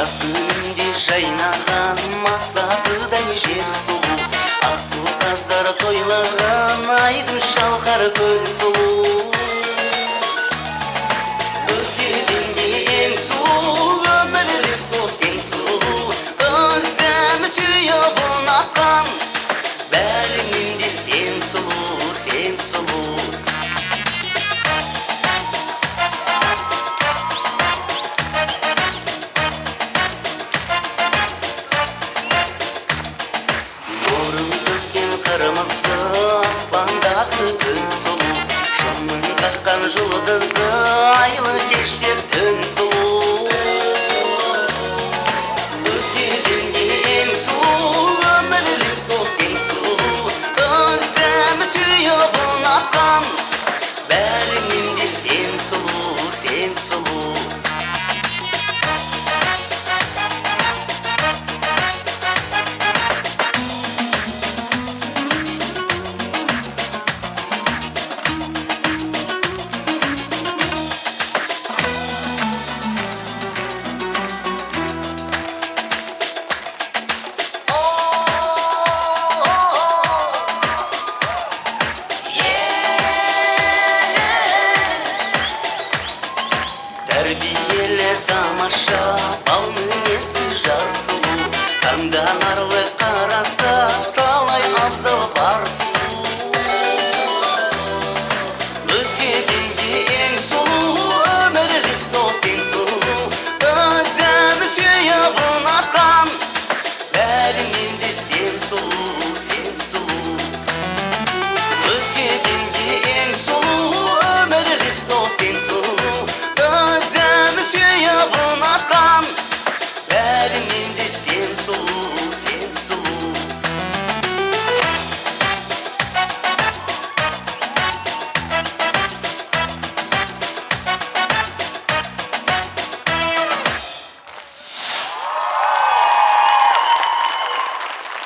жаз күнінде жайнаған масатыдай жер сұлу. Аққу қаздар тойлаған айдын шалқар көл сұлу. solution. әйелі тамаша бал мінезді жар сұлу таңданарлық қара